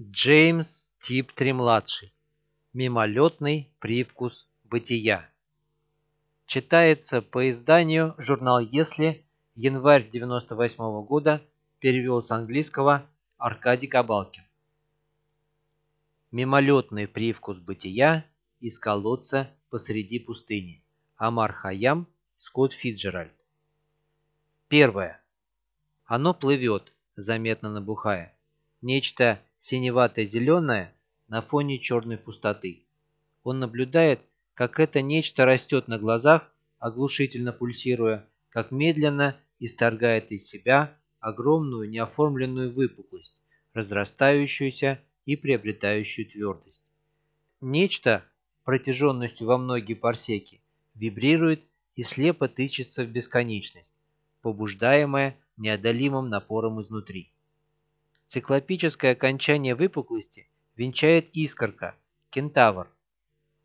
Джеймс Типтри-младший. Мимолетный привкус бытия. Читается по изданию журнал «Если», январь 98 -го года, перевел с английского Аркадий Кабалкин. Мимолетный привкус бытия из колодца посреди пустыни. Амар Хаям, Скотт Фиджеральд. Первое. Оно плывет, заметно набухая. Нечто синевато-зеленое на фоне черной пустоты. Он наблюдает, как это нечто растет на глазах, оглушительно пульсируя, как медленно исторгает из себя огромную неоформленную выпуклость, разрастающуюся и приобретающую твердость. Нечто протяженностью во многие парсеки вибрирует и слепо тычется в бесконечность, побуждаемая неодолимым напором изнутри. Циклопическое окончание выпуклости венчает искорка, кентавр.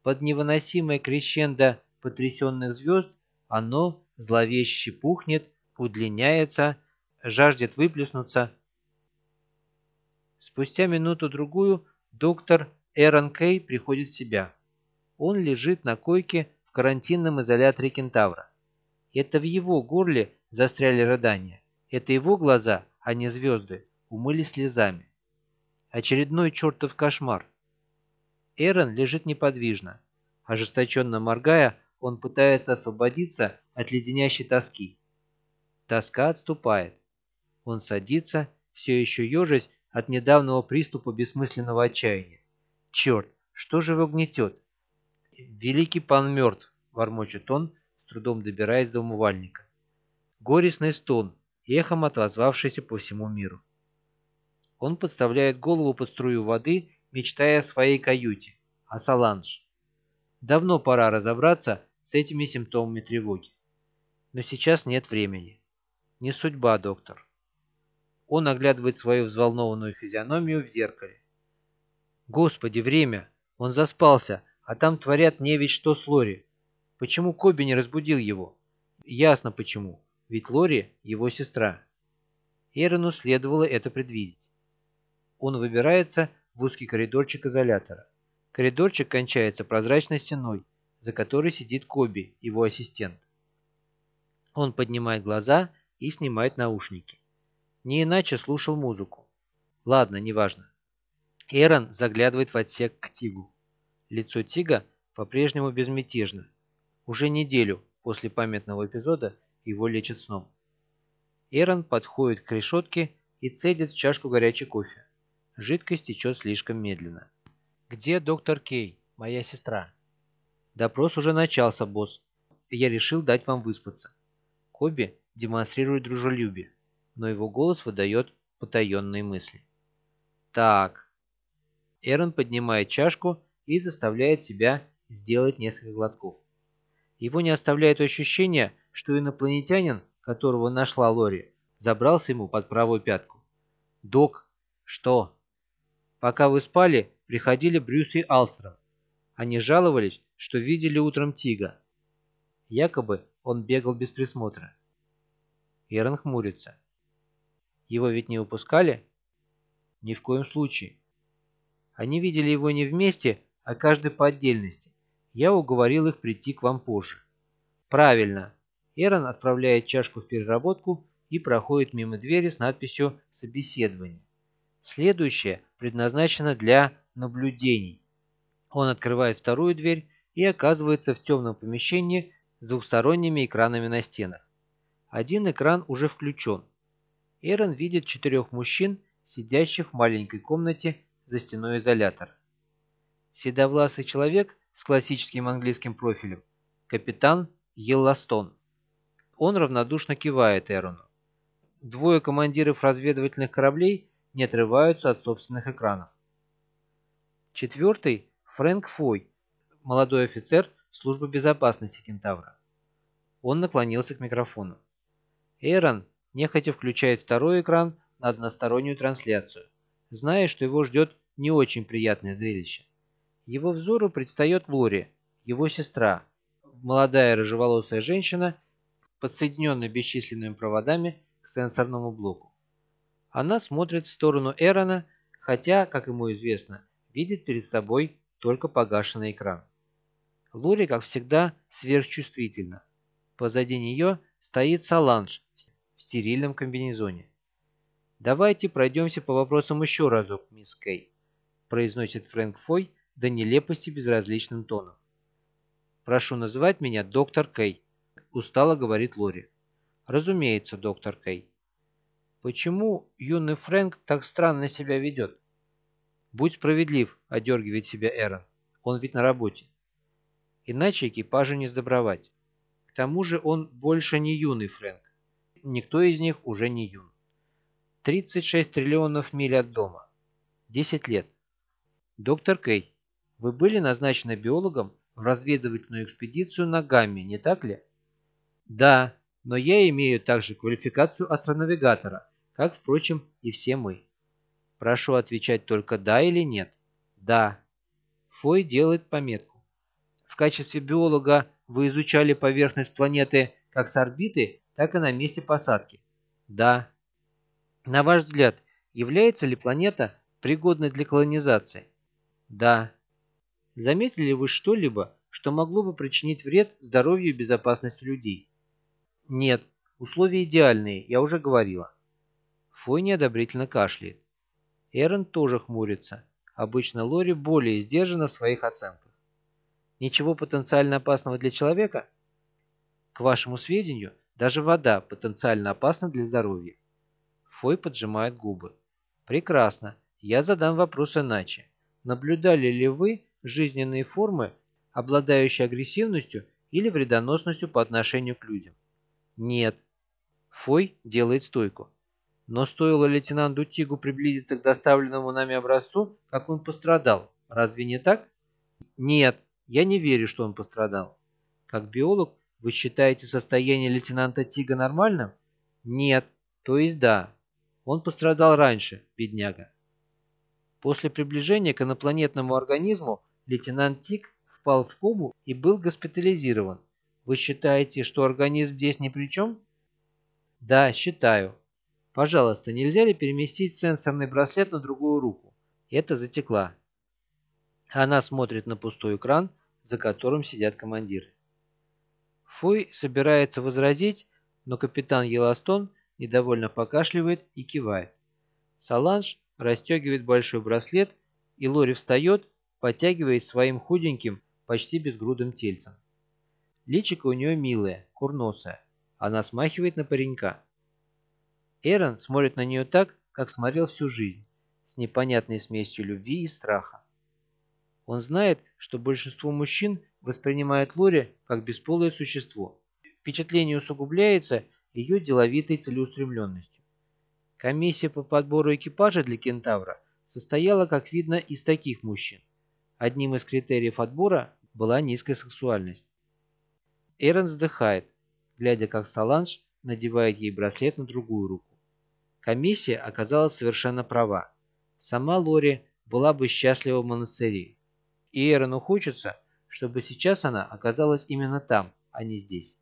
Под невыносимое крещендо потрясенных звезд оно зловеще пухнет, удлиняется, жаждет выплеснуться. Спустя минуту-другую доктор Эрон Кей приходит в себя. Он лежит на койке в карантинном изоляторе кентавра. Это в его горле застряли рыдания. Это его глаза, а не звезды, умыли слезами. Очередной чертов кошмар. Эрон лежит неподвижно. Ожесточенно моргая, он пытается освободиться от леденящей тоски. Тоска отступает. Он садится, все еще ежась от недавнего приступа бессмысленного отчаяния. Черт, что же его гнетет? Великий пан мертв, вормочет он, с трудом добираясь до умывальника. Горестный стон, эхом отозвавшийся по всему миру. Он подставляет голову под струю воды, мечтая о своей каюте, о Саланж. Давно пора разобраться с этими симптомами тревоги. Но сейчас нет времени. Не судьба, доктор. Он оглядывает свою взволнованную физиономию в зеркале. Господи, время! Он заспался, а там творят не ведь что с Лори. Почему Коби не разбудил его? Ясно почему, ведь Лори его сестра. Эрону следовало это предвидеть. Он выбирается в узкий коридорчик изолятора. Коридорчик кончается прозрачной стеной, за которой сидит Коби, его ассистент. Он поднимает глаза и снимает наушники. Не иначе слушал музыку. Ладно, неважно. Эрон заглядывает в отсек к Тигу. Лицо Тига по-прежнему безмятежно. Уже неделю после памятного эпизода его лечат сном. Эрон подходит к решетке и цедит в чашку горячий кофе. Жидкость течет слишком медленно. «Где доктор Кей, моя сестра?» «Допрос уже начался, босс. Я решил дать вам выспаться». Коби демонстрирует дружелюбие, но его голос выдает потаенные мысли. «Так». Эрон поднимает чашку и заставляет себя сделать несколько глотков. Его не оставляет ощущение, что инопланетянин, которого нашла Лори, забрался ему под правую пятку. «Док, что?» Пока вы спали, приходили Брюс и Алстром. Они жаловались, что видели утром Тига. Якобы он бегал без присмотра. Эрон хмурится. Его ведь не упускали? Ни в коем случае. Они видели его не вместе, а каждый по отдельности. Я уговорил их прийти к вам позже. Правильно. Эрон отправляет чашку в переработку и проходит мимо двери с надписью «Собеседование». Следующее предназначено для наблюдений. Он открывает вторую дверь и оказывается в темном помещении с двухсторонними экранами на стенах. Один экран уже включен. Эрон видит четырех мужчин, сидящих в маленькой комнате за стеной изолятора. Седовласый человек с классическим английским профилем – капитан Йеллостон. Он равнодушно кивает Эрону. Двое командиров разведывательных кораблей не отрываются от собственных экранов. Четвертый – Фрэнк Фой, молодой офицер службы безопасности Кентавра. Он наклонился к микрофону. Эйрон нехотя включает второй экран на одностороннюю трансляцию, зная, что его ждет не очень приятное зрелище. Его взору предстает Лори, его сестра, молодая рыжеволосая женщина, подсоединенная бесчисленными проводами к сенсорному блоку. Она смотрит в сторону Эрона, хотя, как ему известно, видит перед собой только погашенный экран. Лори, как всегда, сверхчувствительна. Позади нее стоит Саланж в стерильном комбинезоне. «Давайте пройдемся по вопросам еще разок, мисс Кей», произносит Фрэнк Фой до нелепости безразличным тоном. «Прошу называть меня доктор Кей», устало говорит Лори. «Разумеется, доктор Кей». «Почему юный Фрэнк так странно себя ведет?» «Будь справедлив», — одергивает себя Эрон. «Он ведь на работе». Иначе экипажу не сдобровать. К тому же он больше не юный Фрэнк. Никто из них уже не юн. 36 триллионов миль от дома. 10 лет. Доктор Кей, вы были назначены биологом в разведывательную экспедицию на Гамме, не так ли? Да, но я имею также квалификацию астронавигатора, как, впрочем, и все мы. Прошу отвечать только «да» или «нет». «Да». Фой делает пометку. В качестве биолога вы изучали поверхность планеты как с орбиты, так и на месте посадки. Да. На ваш взгляд, является ли планета пригодной для колонизации? Да. Заметили ли вы что-либо, что могло бы причинить вред здоровью и безопасности людей? Нет, условия идеальные, я уже говорила. Фой неодобрительно кашляет. Эрон тоже хмурится. Обычно Лори более сдержана в своих оценках. Ничего потенциально опасного для человека? К вашему сведению, даже вода потенциально опасна для здоровья. Фой поджимает губы. Прекрасно. Я задам вопрос иначе. Наблюдали ли вы жизненные формы, обладающие агрессивностью или вредоносностью по отношению к людям? Нет. Фой делает стойку. Но стоило лейтенанту Тигу приблизиться к доставленному нами образцу, как он пострадал. Разве не так? Нет, я не верю, что он пострадал. Как биолог, вы считаете состояние лейтенанта Тига нормальным? Нет, то есть да. Он пострадал раньше, бедняга. После приближения к инопланетному организму лейтенант Тиг впал в кому и был госпитализирован. Вы считаете, что организм здесь ни при чем? Да, считаю. Пожалуйста, нельзя ли переместить сенсорный браслет на другую руку? Это затекла. Она смотрит на пустой экран, за которым сидят командиры. Фой собирается возразить, но капитан Еластон недовольно покашливает и кивает. Саланж расстегивает большой браслет, и Лори встает, подтягиваясь своим худеньким, почти безгрудым тельцем. Личико у нее милое, курносое. Она смахивает на паренька. Эрон смотрит на нее так, как смотрел всю жизнь, с непонятной смесью любви и страха. Он знает, что большинство мужчин воспринимает Лори как бесполое существо. Впечатление усугубляется ее деловитой целеустремленностью. Комиссия по подбору экипажа для кентавра состояла, как видно, из таких мужчин. Одним из критериев отбора была низкая сексуальность. Эрон вздыхает, глядя, как Саланж надевает ей браслет на другую руку. Комиссия оказалась совершенно права. Сама Лори была бы счастлива в монастыре. И Эрону хочется, чтобы сейчас она оказалась именно там, а не здесь.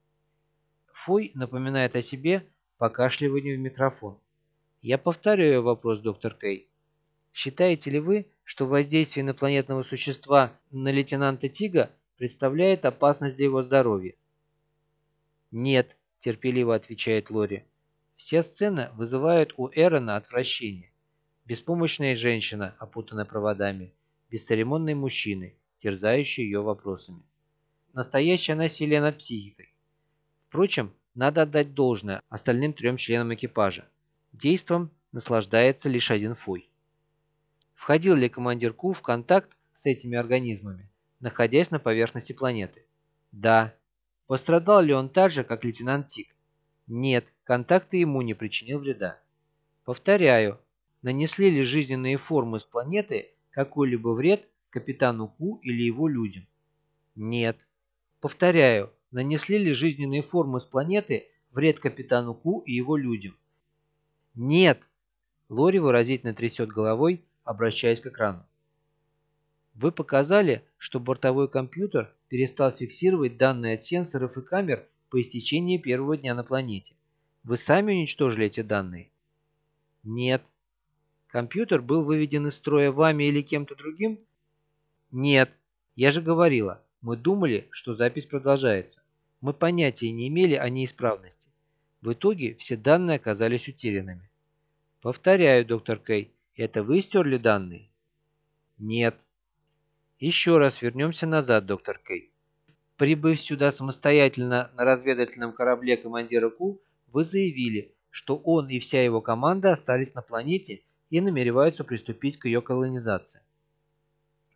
Фой напоминает о себе покашливание в микрофон. Я повторяю вопрос, доктор Кей. Считаете ли вы, что воздействие инопланетного существа на лейтенанта Тига представляет опасность для его здоровья? Нет, терпеливо отвечает Лори. Вся сцена вызывает у Эрона отвращение. Беспомощная женщина, опутанная проводами, бесцеремонные мужчины, терзающие ее вопросами. Настоящее насилие над психикой. Впрочем, надо отдать должное остальным трем членам экипажа. Действом наслаждается лишь один Фой. Входил ли командир Ку в контакт с этими организмами, находясь на поверхности планеты? Да. Пострадал ли он так же, как лейтенант Тик? Нет, контакт ему не причинил вреда. Повторяю, нанесли ли жизненные формы с планеты какой-либо вред капитану Ку или его людям? Нет. Повторяю, нанесли ли жизненные формы с планеты вред капитану Ку и его людям? Нет. Лори выразительно трясет головой, обращаясь к экрану. Вы показали, что бортовой компьютер перестал фиксировать данные от сенсоров и камер по истечении первого дня на планете. Вы сами уничтожили эти данные? Нет. Компьютер был выведен из строя вами или кем-то другим? Нет. Я же говорила, мы думали, что запись продолжается. Мы понятия не имели о неисправности. В итоге все данные оказались утерянными. Повторяю, доктор Кей, это вы стерли данные? Нет. Еще раз вернемся назад, доктор Кей. Прибыв сюда самостоятельно на разведывательном корабле командира Ку, вы заявили, что он и вся его команда остались на планете и намереваются приступить к ее колонизации.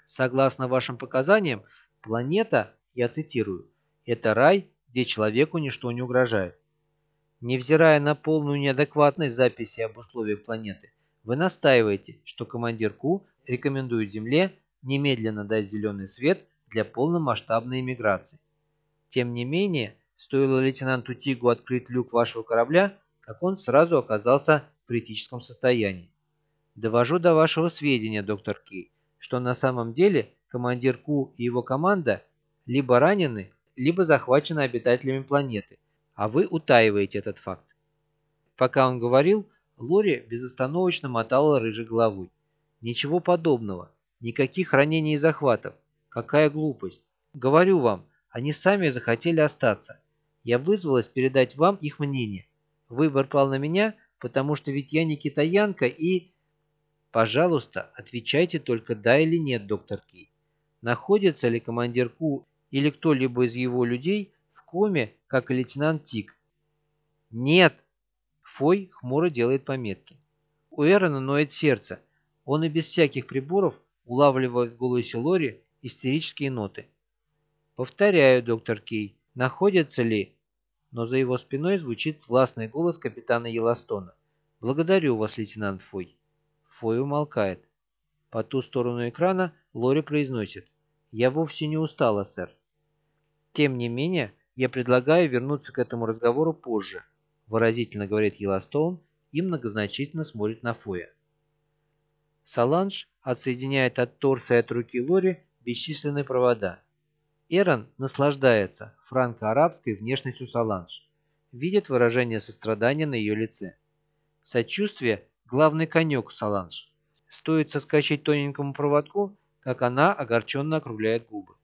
Согласно вашим показаниям, планета, я цитирую, это рай, где человеку ничто не угрожает. Невзирая на полную неадекватность записи об условиях планеты, вы настаиваете, что командир Ку рекомендует Земле немедленно дать зеленый свет для полномасштабной иммиграции. Тем не менее, стоило лейтенанту Тигу открыть люк вашего корабля, как он сразу оказался в критическом состоянии. Довожу до вашего сведения, доктор Кей, что на самом деле командир Ку и его команда либо ранены, либо захвачены обитателями планеты, а вы утаиваете этот факт. Пока он говорил, Лори безостановочно мотала рыжей головой. Ничего подобного, никаких ранений и захватов. Какая глупость. Говорю вам, они сами захотели остаться. Я вызвалась передать вам их мнение. Выбор пал на меня, потому что ведь я не китаянка и... Пожалуйста, отвечайте только да или нет, доктор Кей. Находится ли командир Ку или кто-либо из его людей в коме, как и лейтенант Тик? Нет. Фой хмуро делает пометки. У Эрона ноет сердце. Он и без всяких приборов улавливает в голосе Лори истерические ноты. Повторяю, доктор Кей, находится ли... Но за его спиной звучит властный голос капитана Еластона. «Благодарю вас, лейтенант Фой». Фой умолкает. По ту сторону экрана Лори произносит. «Я вовсе не устала, сэр». «Тем не менее, я предлагаю вернуться к этому разговору позже», выразительно говорит Еластоун и многозначительно смотрит на Фоя. Саланж отсоединяет от торса и от руки Лори бесчисленные провода. Эрон наслаждается франко-арабской внешностью Саланж, видит выражение сострадания на ее лице. Сочувствие Главный конек Саланж. Стоит соскочить тоненькому проводку, как она огорченно округляет губы.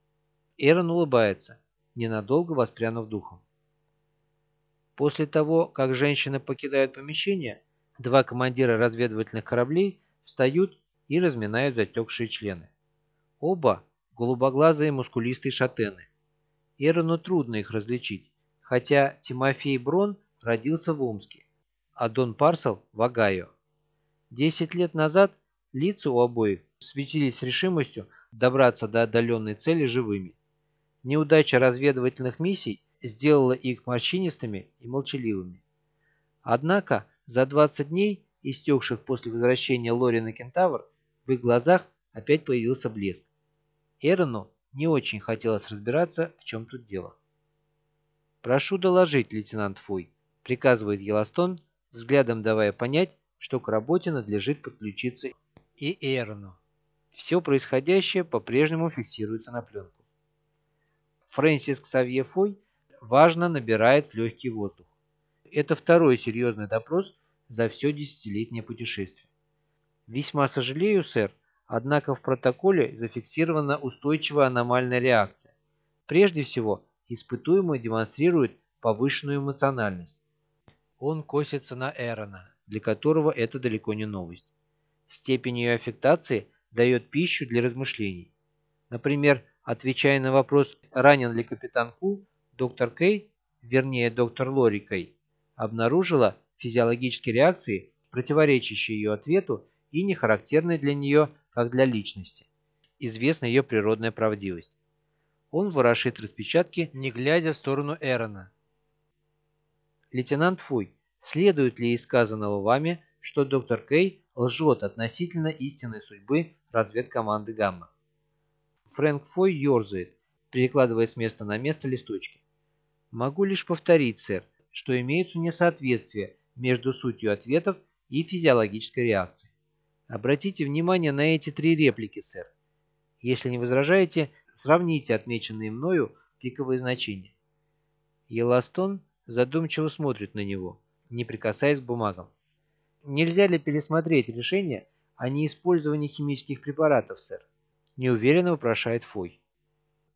Эрон улыбается, ненадолго воспрянув духом. После того, как женщины покидают помещение, два командира разведывательных кораблей встают и разминают затекшие члены. Оба голубоглазые мускулистые шатены. Эрону трудно их различить, хотя Тимофей Брон родился в Омске, а Дон Парсел – в Огайо. Десять лет назад лица у обоих светились решимостью добраться до отдаленной цели живыми. Неудача разведывательных миссий сделала их морщинистыми и молчаливыми. Однако за 20 дней, истекших после возвращения Лори на Кентавр, в их глазах опять появился блеск. Эрону не очень хотелось разбираться, в чем тут дело. «Прошу доложить, лейтенант Фуй», — приказывает Еластон, взглядом давая понять, что к работе надлежит подключиться и Эрону. Все происходящее по-прежнему фиксируется на пленку. Фрэнсис Ксавье Фой важно набирает легкий воздух. Это второй серьезный допрос за все десятилетнее путешествие. Весьма сожалею, сэр, однако в протоколе зафиксирована устойчивая аномальная реакция. Прежде всего, испытуемый демонстрирует повышенную эмоциональность. Он косится на Эрона для которого это далеко не новость. Степень ее аффектации дает пищу для размышлений. Например, отвечая на вопрос, ранен ли капитан Ку, доктор Кей, вернее доктор Лори Кей, обнаружила физиологические реакции, противоречащие ее ответу и не характерные для нее, как для личности. Известна ее природная правдивость. Он ворошит распечатки, не глядя в сторону Эрона. Лейтенант Фуй, Следует ли из сказанного вами, что доктор Кей лжет относительно истинной судьбы разведкоманды Гамма? Фрэнк Фой ерзает, перекладывая с места на место листочки. Могу лишь повторить, сэр, что имеются несоответствия между сутью ответов и физиологической реакцией. Обратите внимание на эти три реплики, сэр. Если не возражаете, сравните отмеченные мною пиковые значения. Еластон задумчиво смотрит на него не прикасаясь к бумагам. Нельзя ли пересмотреть решение, о неиспользовании химических препаратов, сэр?» – неуверенно вопрошает Фой.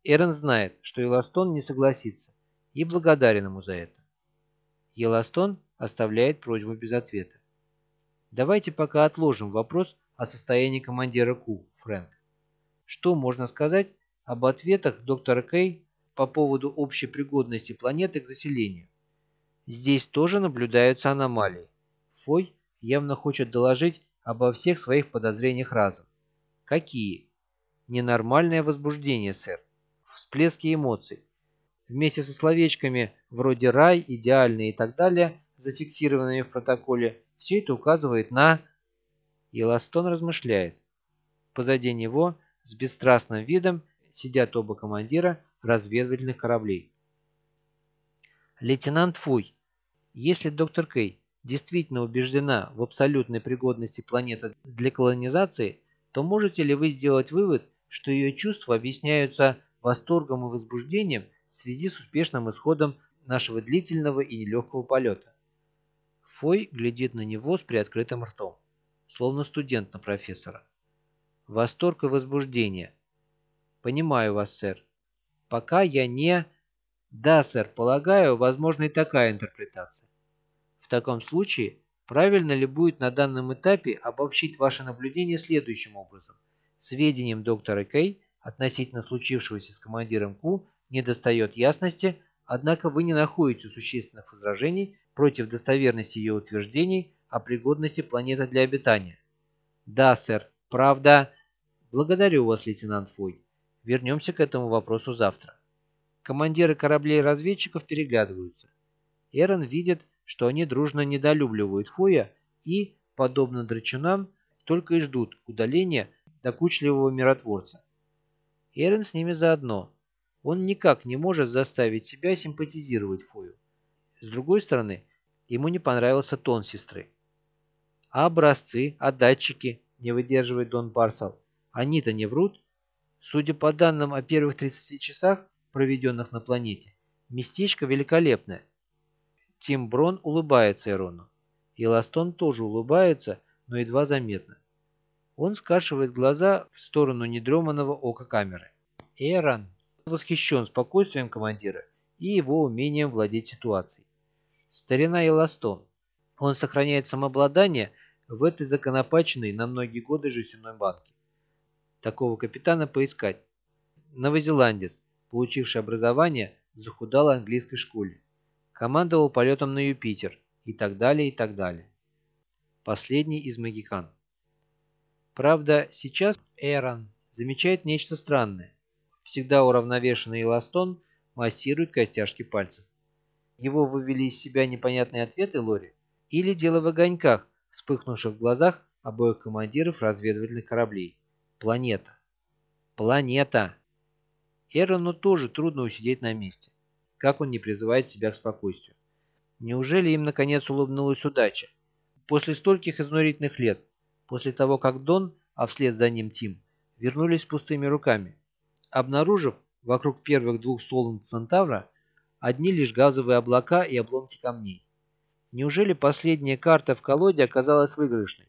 Эрен знает, что Еластон не согласится, и благодарен ему за это. Еластон оставляет просьбу без ответа. Давайте пока отложим вопрос о состоянии командира Ку, Фрэнк. Что можно сказать об ответах доктора Кей по поводу общей пригодности планеты к заселению? Здесь тоже наблюдаются аномалии. Фой явно хочет доложить обо всех своих подозрениях разом. Какие? Ненормальное возбуждение, сэр. Всплески эмоций. Вместе со словечками вроде «рай», «идеальный» и так далее, зафиксированными в протоколе, все это указывает на... Еластон размышляет. Позади него, с бесстрастным видом, сидят оба командира разведывательных кораблей. Лейтенант Фуй, если доктор Кей действительно убеждена в абсолютной пригодности планеты для колонизации, то можете ли вы сделать вывод, что ее чувства объясняются восторгом и возбуждением в связи с успешным исходом нашего длительного и нелегкого полета? Фой глядит на него с приоткрытым ртом, словно студент на профессора. Восторг и возбуждение. Понимаю вас, сэр. Пока я не... Да, сэр, полагаю, возможна и такая интерпретация. В таком случае, правильно ли будет на данном этапе обобщить ваши наблюдения следующим образом? Сведениям доктора Кей относительно случившегося с командиром Ку недостает ясности, однако вы не находите существенных возражений против достоверности ее утверждений о пригодности планеты для обитания. Да, сэр, правда. Благодарю вас, лейтенант Фой. Вернемся к этому вопросу завтра. Командиры кораблей-разведчиков переглядываются. Эрон видит, что они дружно недолюбливают Фоя и, подобно драчунам, только и ждут удаления докучливого миротворца. Эрен с ними заодно. Он никак не может заставить себя симпатизировать Фою. С другой стороны, ему не понравился тон сестры. А образцы, а датчики, не выдерживает Дон Барсал. Они-то не врут? Судя по данным о первых 30 часах, проведенных на планете. Местечко великолепное. Тим Брон улыбается Эрону. И Ластон тоже улыбается, но едва заметно. Он скашивает глаза в сторону недреманного ока камеры. Эрон восхищен спокойствием командира и его умением владеть ситуацией. Старина Эластон. Он сохраняет самообладание в этой законопаченной на многие годы жестяной банке. Такого капитана поискать. Новозеландец, получивший образование в захудалой английской школе. Командовал полетом на Юпитер и так далее, и так далее. Последний из магикан. Правда, сейчас Эрон замечает нечто странное. Всегда уравновешенный Эластон массирует костяшки пальцев. Его вывели из себя непонятные ответы Лори? Или дело в огоньках, вспыхнувших в глазах обоих командиров разведывательных кораблей? Планета. Планета. Эрону тоже трудно усидеть на месте. Как он не призывает себя к спокойствию? Неужели им наконец улыбнулась удача? После стольких изнурительных лет, после того, как Дон, а вслед за ним Тим, вернулись пустыми руками, обнаружив вокруг первых двух солнц Центавра одни лишь газовые облака и обломки камней. Неужели последняя карта в колоде оказалась выигрышной?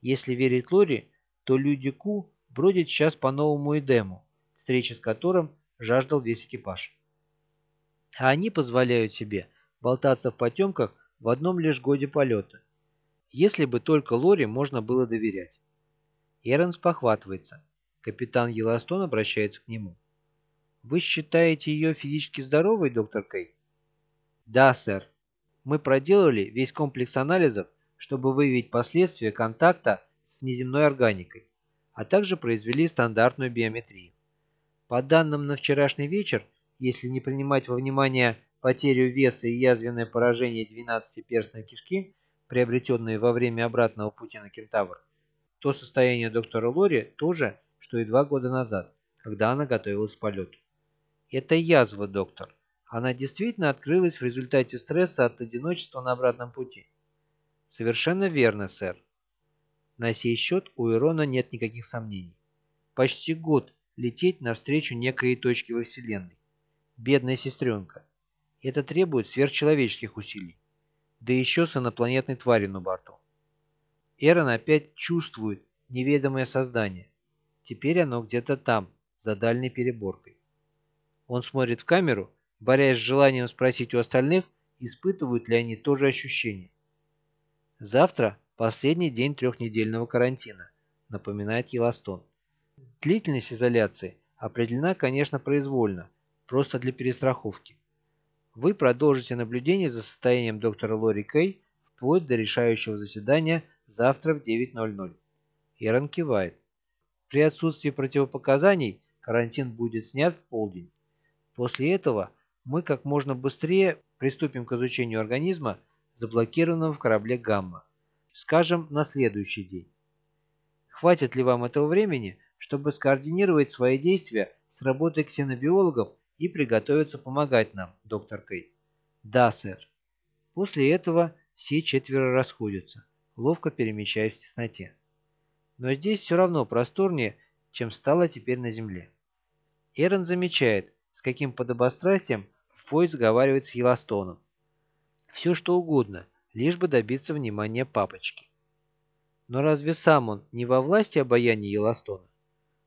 Если верить Лори, то люди Ку бродят сейчас по новому Эдему, встречи с которым жаждал весь экипаж. А они позволяют себе болтаться в потемках в одном лишь годе полета. Если бы только Лори можно было доверять. Эрон спохватывается. Капитан Еластон обращается к нему. «Вы считаете ее физически здоровой, доктор Кей?» «Да, сэр. Мы проделали весь комплекс анализов, чтобы выявить последствия контакта с внеземной органикой, а также произвели стандартную биометрию. По данным на вчерашний вечер, если не принимать во внимание потерю веса и язвенное поражение 12-перстной кишки, приобретенные во время обратного пути на Кентавр, то состояние доктора Лори тоже, что и два года назад, когда она готовилась к полету. Это язва, доктор. Она действительно открылась в результате стресса от одиночества на обратном пути. Совершенно верно, сэр. На сей счет у Ирона нет никаких сомнений. Почти год лететь навстречу некой точке во Вселенной. Бедная сестренка. Это требует сверхчеловеческих усилий. Да еще с инопланетной тварью на борту. Эрон опять чувствует неведомое создание. Теперь оно где-то там, за дальней переборкой. Он смотрит в камеру, борясь с желанием спросить у остальных, испытывают ли они то же ощущение. Завтра последний день трехнедельного карантина, напоминает Еластон. Длительность изоляции определена, конечно, произвольно, просто для перестраховки. Вы продолжите наблюдение за состоянием доктора Лори Кей вплоть до решающего заседания завтра в 9.00. Эрон кивает. При отсутствии противопоказаний карантин будет снят в полдень. После этого мы как можно быстрее приступим к изучению организма, заблокированного в корабле «Гамма». Скажем, на следующий день. Хватит ли вам этого времени, чтобы скоординировать свои действия с работой ксенобиологов и приготовиться помогать нам, доктор Кей? Да, сэр. После этого все четверо расходятся, ловко перемещаясь в тесноте. Но здесь все равно просторнее, чем стало теперь на земле. Эрон замечает, с каким подобострастием Фойт заговаривает с Еластоном. Все что угодно, лишь бы добиться внимания папочки. Но разве сам он не во власти обаяния Еластона?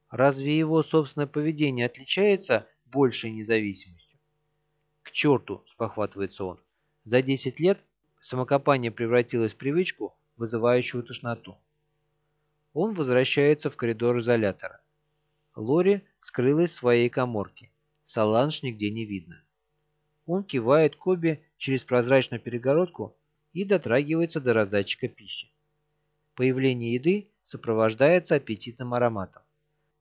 Разве его собственное поведение отличается большей независимостью? К черту, спохватывается он. За 10 лет самокопание превратилось в привычку, вызывающую тошноту. Он возвращается в коридор изолятора. Лори скрылась в своей коморке. Саланж нигде не видно. Он кивает Коби через прозрачную перегородку и дотрагивается до раздатчика пищи. Появление еды сопровождается аппетитным ароматом.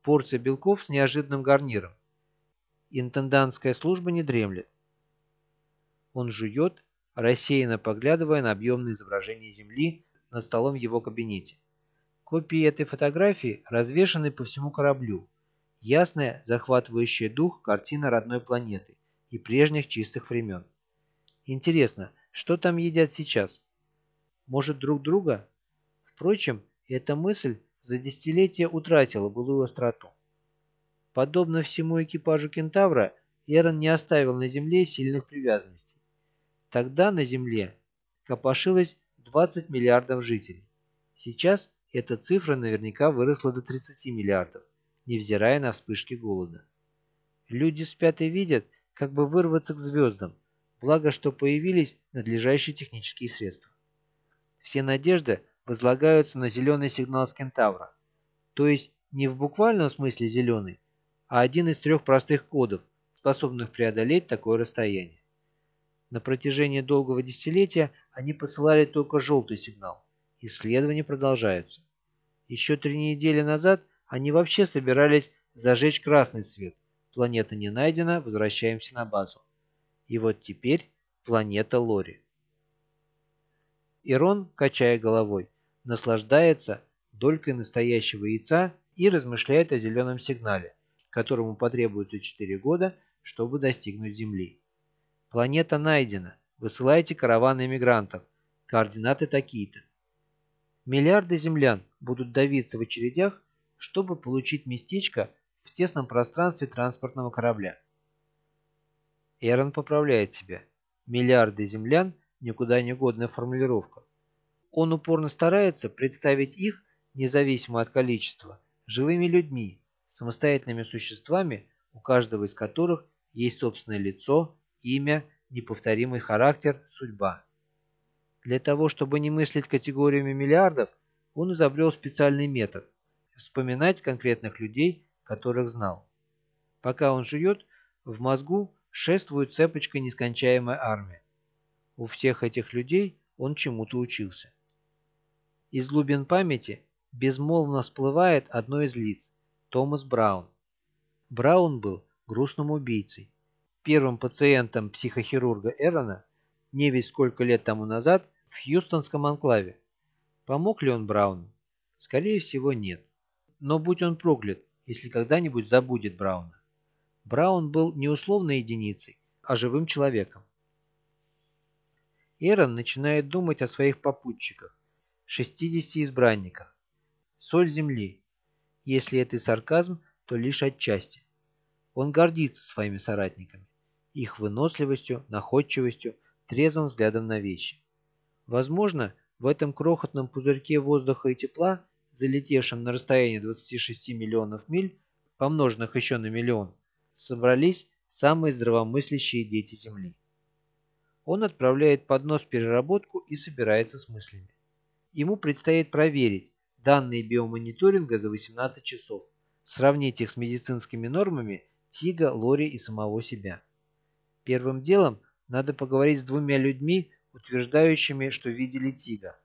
Порция белков с неожиданным гарниром. Интендантская служба не дремлет. Он жует, рассеянно поглядывая на объемное изображение Земли над столом в его кабинете. Копии этой фотографии развешаны по всему кораблю. Ясная, захватывающая дух картина родной планеты и прежних чистых времен. Интересно, что там едят сейчас? Может, друг друга? Впрочем, эта мысль за десятилетия утратила былую остроту. Подобно всему экипажу Кентавра, Эрон не оставил на Земле сильных привязанностей. Тогда на Земле копошилось 20 миллиардов жителей. Сейчас эта цифра наверняка выросла до 30 миллиардов, невзирая на вспышки голода. Люди спят и видят, как бы вырваться к звездам, благо что появились надлежащие технические средства. Все надежды возлагаются на зеленый сигнал с Кентавра, то есть не в буквальном смысле зеленый, а один из трех простых кодов, способных преодолеть такое расстояние. На протяжении долгого десятилетия они посылали только желтый сигнал. Исследования продолжаются. Еще три недели назад они вообще собирались зажечь красный свет. Планета не найдена, возвращаемся на базу. И вот теперь планета Лори. Ирон, качая головой, наслаждается долькой настоящего яйца и размышляет о зеленом сигнале, которому потребуется 4 года, чтобы достигнуть Земли. Планета найдена. Высылайте караваны иммигрантов. Координаты такие-то. Миллиарды землян будут давиться в очередях, чтобы получить местечко в тесном пространстве транспортного корабля. Эрон поправляет себя. Миллиарды землян – никуда не годная формулировка. Он упорно старается представить их, независимо от количества, живыми людьми, самостоятельными существами, у каждого из которых есть собственное лицо, имя, неповторимый характер, судьба. Для того, чтобы не мыслить категориями миллиардов, он изобрел специальный метод – вспоминать конкретных людей, которых знал. Пока он жует, в мозгу шествует цепочка нескончаемая армия. У всех этих людей он чему-то учился. Из глубин памяти безмолвно всплывает одно из лиц – Томас Браун. Браун был грустным убийцей. Первым пациентом психохирурга Эрона не весь сколько лет тому назад в Хьюстонском анклаве. Помог ли он Брауну? Скорее всего, нет. Но будь он проклят, если когда-нибудь забудет Брауна. Браун был не условной единицей, а живым человеком. Эрон начинает думать о своих попутчиках, 60 избранниках. Соль земли. Если это и сарказм, то лишь отчасти. Он гордится своими соратниками, их выносливостью, находчивостью, трезвым взглядом на вещи. Возможно, в этом крохотном пузырьке воздуха и тепла залетевшем на расстояние 26 миллионов миль, помноженных еще на миллион, собрались самые здравомыслящие дети Земли. Он отправляет поднос в переработку и собирается с мыслями. Ему предстоит проверить данные биомониторинга за 18 часов, сравнить их с медицинскими нормами Тига, Лори и самого себя. Первым делом надо поговорить с двумя людьми, утверждающими, что видели Тига.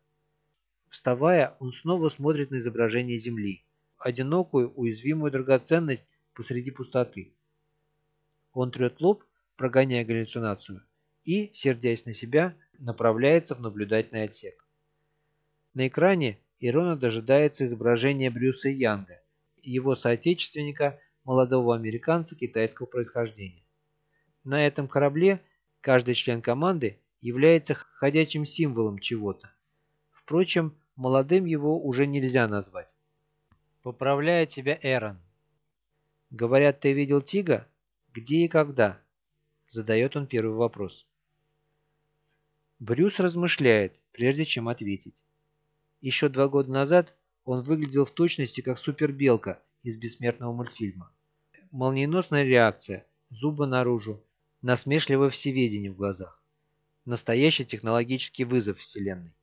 Вставая, он снова смотрит на изображение Земли, одинокую, уязвимую драгоценность посреди пустоты. Он трет лоб, прогоняя галлюцинацию, и, сердясь на себя, направляется в наблюдательный отсек. На экране Ирона дожидается изображения Брюса Янга, его соотечественника, молодого американца китайского происхождения. На этом корабле каждый член команды является ходячим символом чего-то. Впрочем, молодым его уже нельзя назвать. Поправляет себя Эрон. «Говорят, ты видел Тига? Где и когда?» Задает он первый вопрос. Брюс размышляет, прежде чем ответить. Еще два года назад он выглядел в точности как супербелка из бессмертного мультфильма. Молниеносная реакция, зубы наружу, насмешливое всеведение в глазах. Настоящий технологический вызов Вселенной.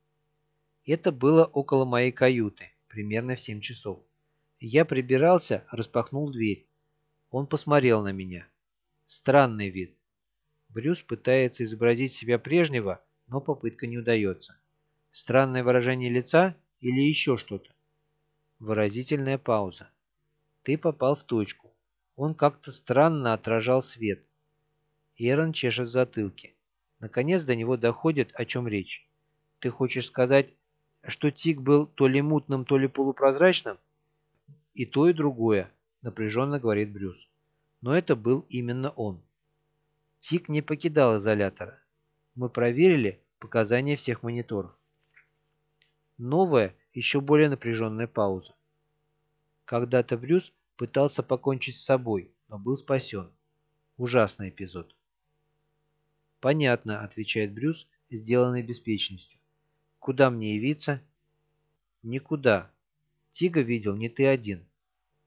Это было около моей каюты, примерно в 7 часов. Я прибирался, распахнул дверь. Он посмотрел на меня. Странный вид. Брюс пытается изобразить себя прежнего, но попытка не удается. Странное выражение лица или еще что-то? Выразительная пауза. Ты попал в точку. Он как-то странно отражал свет. Эрон чешет в затылке. Наконец до него доходит, о чем речь. Ты хочешь сказать, что Тик был то ли мутным, то ли полупрозрачным? И то, и другое, напряженно говорит Брюс. Но это был именно он. Тик не покидал изолятора. Мы проверили показания всех мониторов. Новая, еще более напряженная пауза. Когда-то Брюс пытался покончить с собой, но был спасен. Ужасный эпизод. «Понятно», — отвечает Брюс, сделанный беспечностью. «Куда мне явиться?» «Никуда. Тига видел не ты один.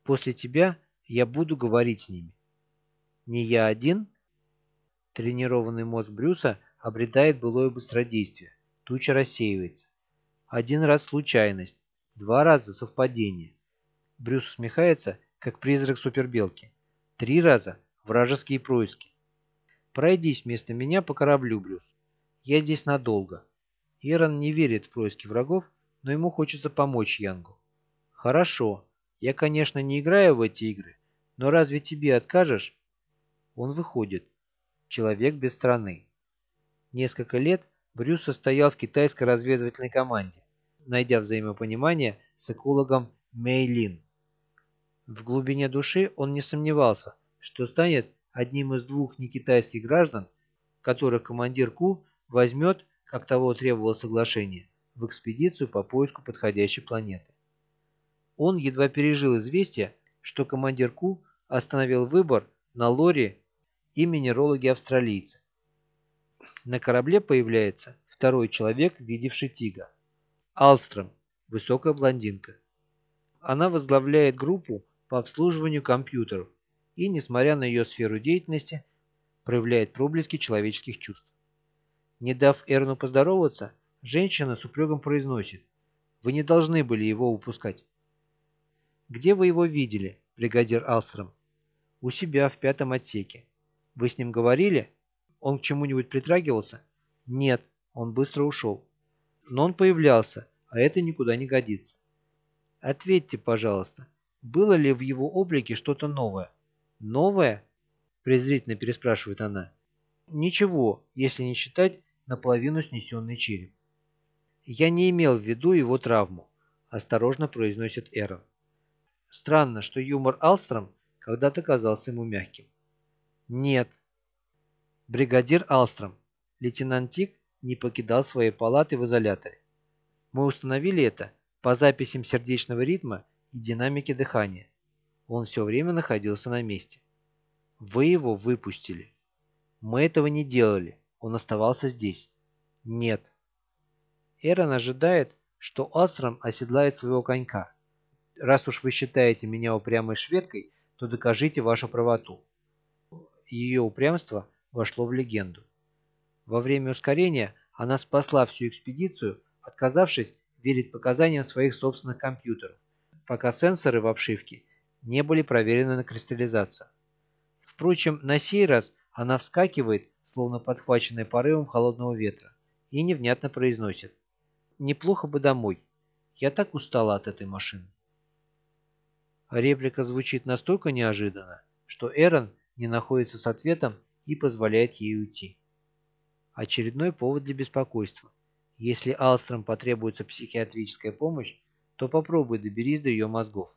После тебя я буду говорить с ними». «Не я один?» Тренированный мозг Брюса обретает былое быстродействие. Туча рассеивается. Один раз случайность, два раза совпадение. Брюс усмехается, как призрак супербелки. Три раза вражеские происки. Пройдись вместо меня по кораблю, Брюс. Я здесь надолго. Ирон не верит в происки врагов, но ему хочется помочь Янгу. Хорошо. Я, конечно, не играю в эти игры, но разве тебе откажешь? Он выходит. Человек без страны. Несколько лет Брюс состоял в китайской разведывательной команде найдя взаимопонимание с экологом Мейлин. В глубине души он не сомневался, что станет одним из двух некитайских граждан, которых командир Ку возьмет, как того требовало соглашение, в экспедицию по поиску подходящей планеты. Он едва пережил известие, что командир Ку остановил выбор на лоре и минерологи-австралийцы. На корабле появляется второй человек, видевший Тига. Алстром, высокая блондинка. Она возглавляет группу по обслуживанию компьютеров и, несмотря на ее сферу деятельности, проявляет проблески человеческих чувств. Не дав Эрну поздороваться, женщина с упреком произносит «Вы не должны были его упускать». «Где вы его видели, бригадир Алстром?» «У себя, в пятом отсеке. Вы с ним говорили? Он к чему-нибудь притрагивался?» «Нет, он быстро ушел» но он появлялся, а это никуда не годится. Ответьте, пожалуйста, было ли в его облике что-то новое? Новое? Презрительно переспрашивает она. Ничего, если не считать наполовину снесенный череп. Я не имел в виду его травму, осторожно произносит Эрон. Странно, что юмор Алстром когда-то казался ему мягким. Нет. Бригадир Алстром, лейтенант Тик не покидал своей палаты в изоляторе. Мы установили это по записям сердечного ритма и динамики дыхания. Он все время находился на месте. Вы его выпустили. Мы этого не делали. Он оставался здесь. Нет. Эрон ожидает, что Астром оседлает своего конька, Раз уж вы считаете меня упрямой шведкой, то докажите вашу правоту. Ее упрямство вошло в легенду. Во время ускорения она спасла всю экспедицию, отказавшись верить показаниям своих собственных компьютеров, пока сенсоры в обшивке не были проверены на кристаллизацию. Впрочем, на сей раз она вскакивает, словно подхваченная порывом холодного ветра, и невнятно произносит «Неплохо бы домой. Я так устала от этой машины». Реплика звучит настолько неожиданно, что Эрон не находится с ответом и позволяет ей уйти. Очередной повод для беспокойства. Если Алстром потребуется психиатрическая помощь, то попробуй доберись до ее мозгов.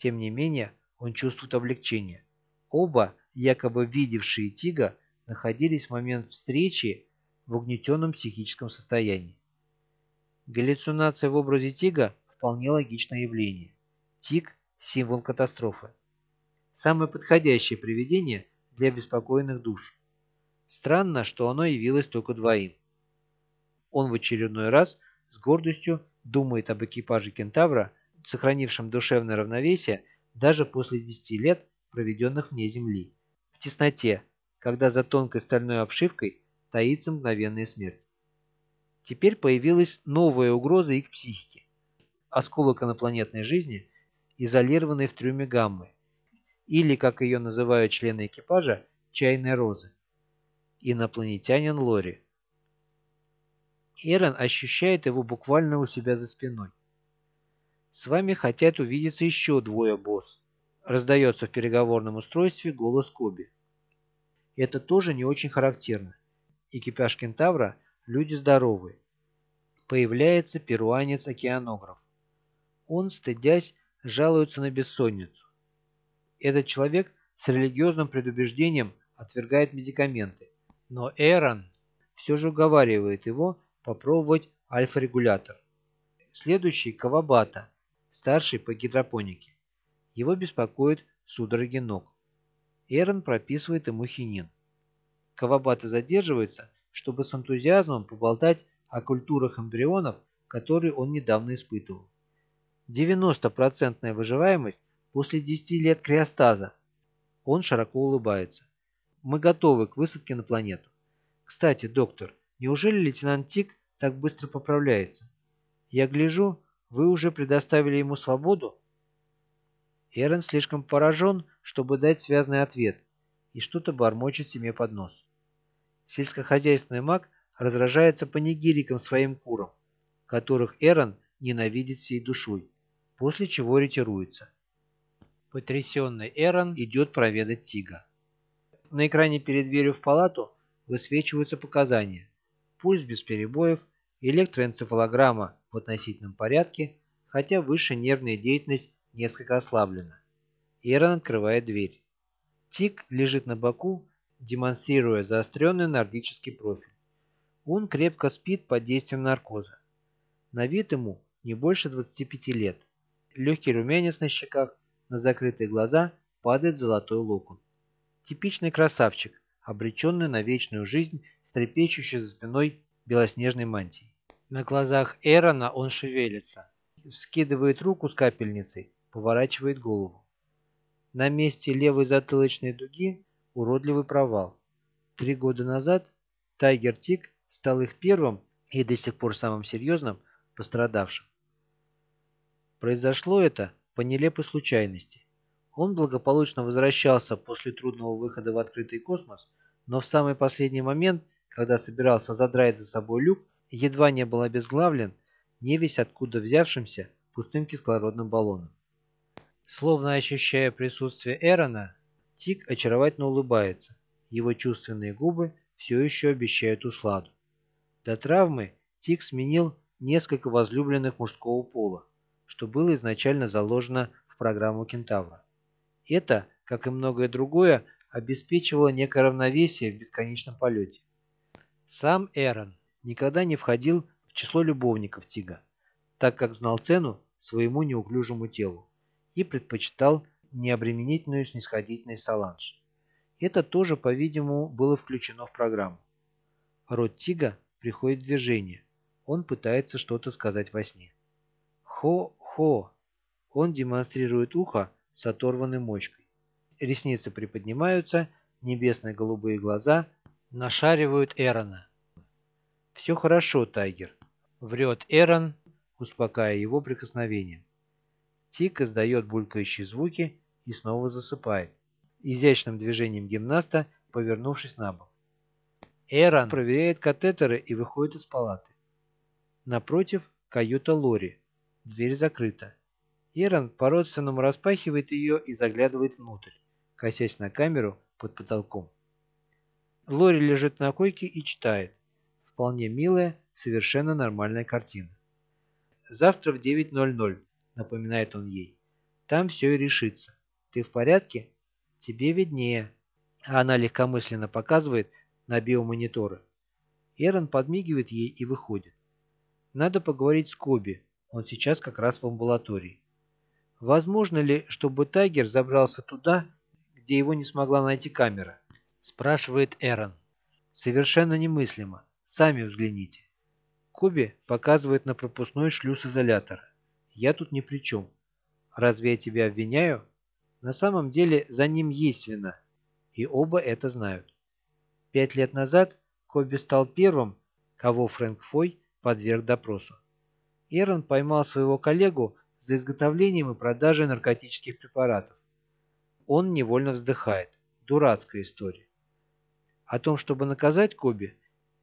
Тем не менее, он чувствует облегчение. Оба, якобы видевшие Тига, находились в момент встречи в угнетенном психическом состоянии. Галлюцинация в образе Тига – вполне логичное явление. Тиг – символ катастрофы. Самое подходящее привидение для беспокойных душ. Странно, что оно явилось только двоим. Он в очередной раз с гордостью думает об экипаже Кентавра, сохранившем душевное равновесие даже после 10 лет, проведенных вне Земли, в тесноте, когда за тонкой стальной обшивкой таится мгновенная смерть. Теперь появилась новая угроза их психике. Осколок инопланетной жизни, изолированный в трюме гаммы, или, как ее называют члены экипажа, чайной розы. Инопланетянин Лори. Эрон ощущает его буквально у себя за спиной. «С вами хотят увидеться еще двое, босс», — раздается в переговорном устройстве голос Коби. Это тоже не очень характерно. Экипаж Кентавра – люди здоровые. Появляется перуанец-океанограф. Он, стыдясь, жалуется на бессонницу. Этот человек с религиозным предубеждением отвергает медикаменты, но Эрон все же уговаривает его попробовать альфа-регулятор. Следующий – Кавабата, старший по гидропонике. Его беспокоит судороги ног. Эрон прописывает ему хинин. Кавабата задерживается, чтобы с энтузиазмом поболтать о культурах эмбрионов, которые он недавно испытывал. 90% выживаемость после 10 лет криостаза. Он широко улыбается. Мы готовы к высадке на планету. Кстати, доктор, неужели лейтенант Тик так быстро поправляется? Я гляжу, вы уже предоставили ему свободу? Эрен слишком поражен, чтобы дать связный ответ, и что-то бормочет себе под нос. Сельскохозяйственный маг разражается панигириком своим курам, которых Эрон ненавидит всей душой, после чего ретируется. Потрясенный Эрон идет проведать Тига. На экране перед дверью в палату высвечиваются показания. Пульс без перебоев, электроэнцефалограмма в относительном порядке, хотя высшая нервная деятельность несколько ослаблена. Эрон открывает дверь. Тик лежит на боку, демонстрируя заостренный нордический профиль. Он крепко спит под действием наркоза. На вид ему не больше 25 лет. Легкий румянец на щеках, на закрытые глаза падает золотой локон. Типичный красавчик, обреченный на вечную жизнь с трепещущей за спиной белоснежной мантией. На глазах Эрона он шевелится, скидывает руку с капельницей, поворачивает голову. На месте левой затылочной дуги уродливый провал. Три года назад Тайгер Тик стал их первым и до сих пор самым серьезным пострадавшим. Произошло это по нелепой случайности. Он благополучно возвращался после трудного выхода в открытый космос, но в самый последний момент, когда собирался задрать за собой люк, едва не был обезглавлен не весь откуда взявшимся пустым кислородным баллоном. Словно ощущая присутствие Эрона, Тик очаровательно улыбается. Его чувственные губы все еще обещают усладу. До травмы Тик сменил несколько возлюбленных мужского пола, что было изначально заложено в программу Кентавра. Это, как и многое другое, обеспечивало некое равновесие в бесконечном полете. Сам Эрон никогда не входил в число любовников Тига, так как знал цену своему неуклюжему телу и предпочитал необременительную снисходительность Саланж. Это тоже, по-видимому, было включено в программу. Рот Тига приходит в движение. Он пытается что-то сказать во сне. «Хо-хо!» Он демонстрирует ухо с оторванной мочкой. Ресницы приподнимаются, небесные голубые глаза нашаривают Эрона. «Все хорошо, Тайгер», — врет Эрон, успокаивая его прикосновением. Тик издает булькающие звуки и снова засыпает, изящным движением гимнаста повернувшись на бок. Эрон проверяет катетеры и выходит из палаты. Напротив – каюта Лори. Дверь закрыта. Эрон по-родственному распахивает ее и заглядывает внутрь, косясь на камеру под потолком. Лори лежит на койке и читает. Вполне милая, совершенно нормальная картина. «Завтра в 9.00», — напоминает он ей. «Там все и решится. Ты в порядке? Тебе виднее». А она легкомысленно показывает на биомониторы. Эрон подмигивает ей и выходит. Надо поговорить с Коби, он сейчас как раз в амбулатории. Возможно ли, чтобы Тайгер забрался туда, где его не смогла найти камера? Спрашивает Эрон. Совершенно немыслимо. Сами взгляните. Коби показывает на пропускной шлюз изолятора. Я тут ни при чем. Разве я тебя обвиняю? На самом деле за ним есть вина. И оба это знают. Пять лет назад Коби стал первым, кого Фрэнк Фой подверг допросу. Эрон поймал своего коллегу за изготовлением и продажей наркотических препаратов. Он невольно вздыхает. Дурацкая история. О том, чтобы наказать Коби,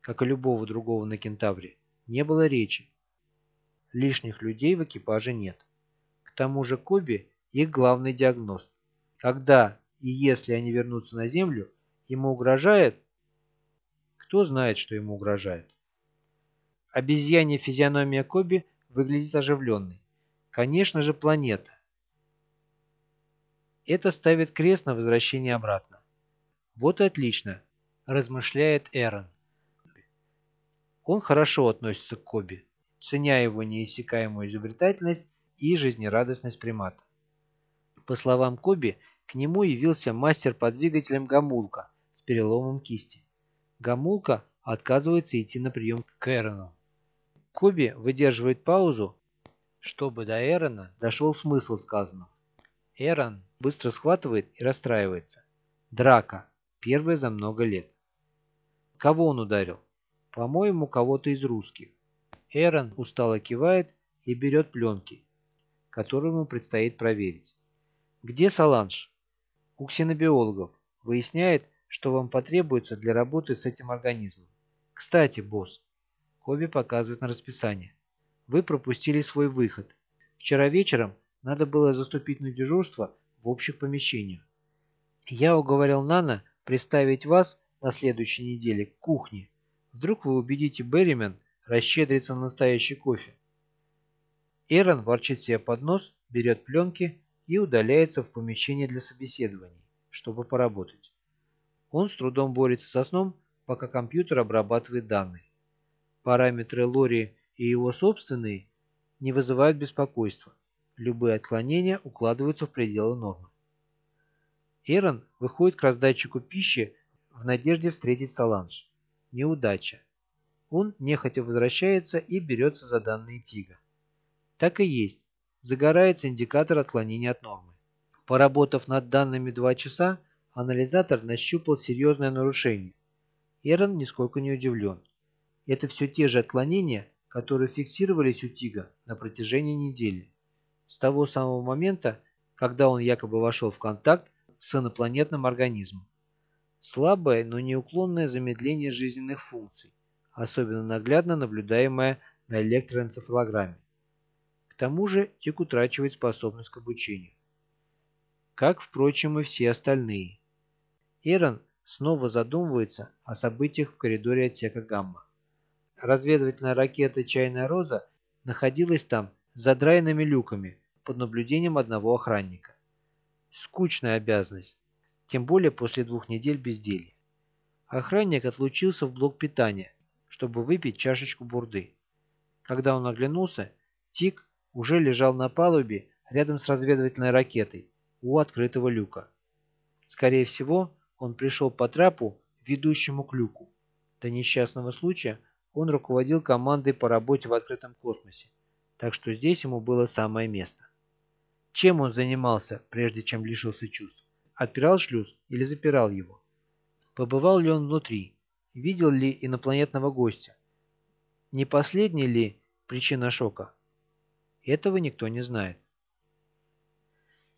как и любого другого на Кентавре, не было речи. Лишних людей в экипаже нет. К тому же Коби – их главный диагноз. Когда и если они вернутся на Землю, ему угрожает... Кто знает, что ему угрожает? Обезьянья физиономия Коби выглядит оживленной. Конечно же, планета. Это ставит крест на возвращение обратно. Вот и отлично, размышляет Эрон. Он хорошо относится к Коби, ценя его неиссякаемую изобретательность и жизнерадостность примата. По словам Коби, к нему явился мастер по двигателям Гамулка с переломом кисти. Гамулка отказывается идти на прием к Эрону. Коби выдерживает паузу, чтобы до Эрона дошел смысл сказанного. Эрон быстро схватывает и расстраивается. Драка. Первая за много лет. Кого он ударил? По-моему, кого-то из русских. Эрон устало кивает и берет пленки, которые ему предстоит проверить. Где Саланж? У ксенобиологов. Выясняет, что вам потребуется для работы с этим организмом. Кстати, босс, Коби показывает на расписание. Вы пропустили свой выход. Вчера вечером надо было заступить на дежурство в общих помещениях. Я уговорил Нана представить вас на следующей неделе к кухне Вдруг вы убедите Берримен расщедриться на настоящий кофе. Эрон ворчит себе под нос, берет пленки и удаляется в помещение для собеседований, чтобы поработать. Он с трудом борется со сном, пока компьютер обрабатывает данные. Параметры Лори и его собственные не вызывают беспокойства. Любые отклонения укладываются в пределы нормы. Эрон выходит к раздатчику пищи в надежде встретить Саланж неудача. Он нехотя возвращается и берется за данные Тига. Так и есть. Загорается индикатор отклонения от нормы. Поработав над данными два часа, анализатор нащупал серьезное нарушение. Эрон нисколько не удивлен. Это все те же отклонения, которые фиксировались у Тига на протяжении недели. С того самого момента, когда он якобы вошел в контакт с инопланетным организмом. Слабое, но неуклонное замедление жизненных функций, особенно наглядно наблюдаемое на электроэнцефалограмме. К тому же Тик утрачивает способность к обучению. Как, впрочем, и все остальные. Эрон снова задумывается о событиях в коридоре отсека Гамма. Разведывательная ракета «Чайная роза» находилась там с задраенными люками под наблюдением одного охранника. Скучная обязанность, тем более после двух недель безделья. Охранник отлучился в блок питания, чтобы выпить чашечку бурды. Когда он оглянулся, Тик уже лежал на палубе рядом с разведывательной ракетой у открытого люка. Скорее всего, он пришел по трапу, ведущему к люку. До несчастного случая он руководил командой по работе в открытом космосе, так что здесь ему было самое место. Чем он занимался, прежде чем лишился чувств? Отпирал шлюз или запирал его? Побывал ли он внутри? Видел ли инопланетного гостя? Не последняя ли причина шока? Этого никто не знает.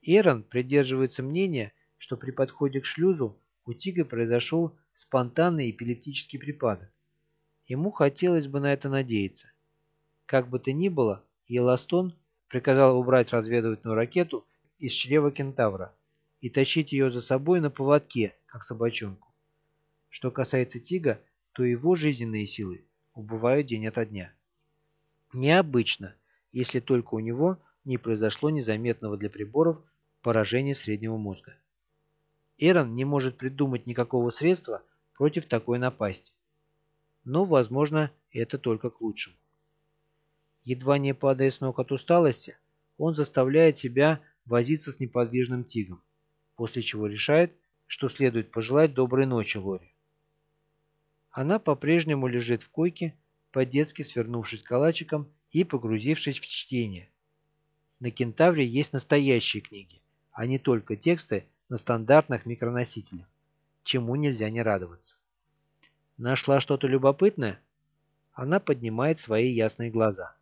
Эрон придерживается мнения, что при подходе к шлюзу у Тига произошел спонтанный эпилептический припадок. Ему хотелось бы на это надеяться. Как бы то ни было, Еластон приказал убрать разведывательную ракету из чрева кентавра и тащить ее за собой на поводке, как собачонку. Что касается Тига, то его жизненные силы убывают день ото дня. Необычно, если только у него не произошло незаметного для приборов поражения среднего мозга. Эрон не может придумать никакого средства против такой напасти. Но, возможно, это только к лучшему. Едва не падая с ног от усталости, он заставляет себя возиться с неподвижным тигом, после чего решает, что следует пожелать доброй ночи Лори. Она по-прежнему лежит в койке, по-детски свернувшись калачиком и погрузившись в чтение. На Кентавре есть настоящие книги, а не только тексты на стандартных микроносителях, чему нельзя не радоваться. Нашла что-то любопытное? Она поднимает свои ясные глаза.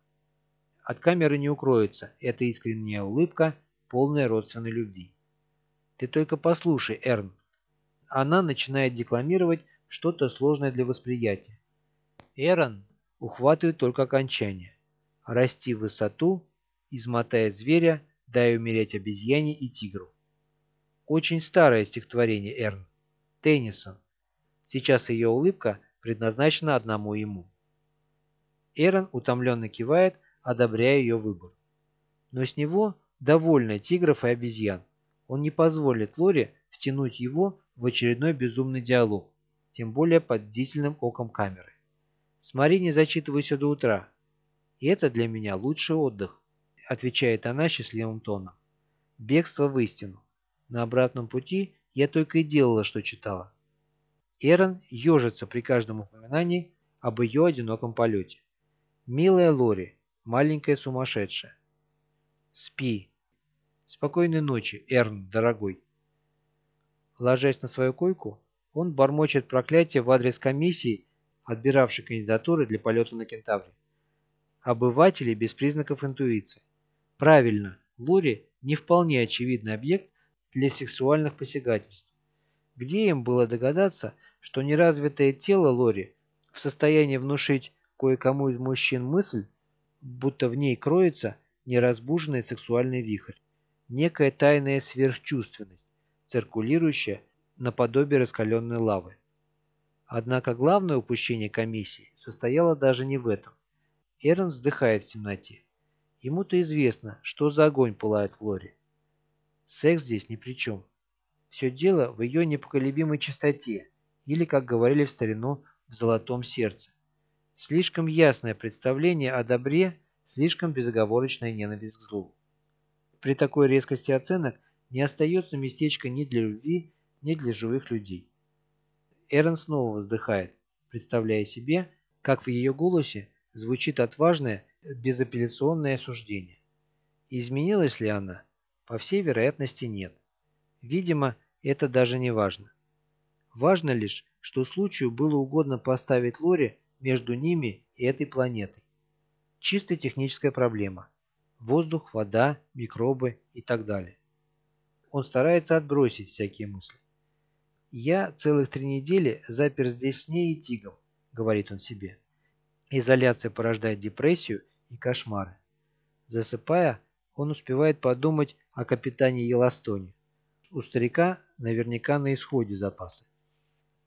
От камеры не укроется эта искренняя улыбка, полная родственной любви. Ты только послушай, Эрн. Она начинает декламировать что-то сложное для восприятия. Эрн ухватывает только окончание. Расти в высоту, измотая зверя, дай умереть обезьяне и тигру. Очень старое стихотворение Эрн. Теннисон. Сейчас ее улыбка предназначена одному ему. Эрон утомленно кивает, одобряя ее выбор. Но с него довольно тигров и обезьян. Он не позволит Лоре втянуть его в очередной безумный диалог, тем более под бдительным оком камеры. Смотри, не зачитывайся до утра. И это для меня лучший отдых, отвечает она счастливым тоном. Бегство в истину. На обратном пути я только и делала, что читала. Эрон ежится при каждом упоминании об ее одиноком полете. Милая Лори, маленькая сумасшедшая. Спи. Спокойной ночи, Эрн, дорогой. Ложась на свою койку, он бормочет проклятие в адрес комиссии, отбиравшей кандидатуры для полета на Кентавре. Обыватели без признаков интуиции. Правильно, Лори не вполне очевидный объект для сексуальных посягательств. Где им было догадаться, что неразвитое тело Лори в состоянии внушить кое-кому из мужчин мысль, будто в ней кроется неразбуженный сексуальный вихрь, некая тайная сверхчувственность, циркулирующая наподобие раскаленной лавы. Однако главное упущение комиссии состояло даже не в этом. Эрн вздыхает в темноте. Ему-то известно, что за огонь пылает в Лоре. Секс здесь ни при чем. Все дело в ее непоколебимой чистоте, или, как говорили в старину, в золотом сердце. Слишком ясное представление о добре, слишком безоговорочная ненависть к злу. При такой резкости оценок не остается местечка ни для любви, ни для живых людей. Эрен снова вздыхает, представляя себе, как в ее голосе звучит отважное, безапелляционное осуждение. Изменилась ли она? По всей вероятности нет. Видимо, это даже не важно. Важно лишь, что случаю было угодно поставить Лори между ними и этой планетой. Чисто техническая проблема. Воздух, вода, микробы и так далее. Он старается отбросить всякие мысли. «Я целых три недели запер здесь с ней и Тигом», — говорит он себе. Изоляция порождает депрессию и кошмары. Засыпая, он успевает подумать о капитане Еластоне. У старика наверняка на исходе запасы.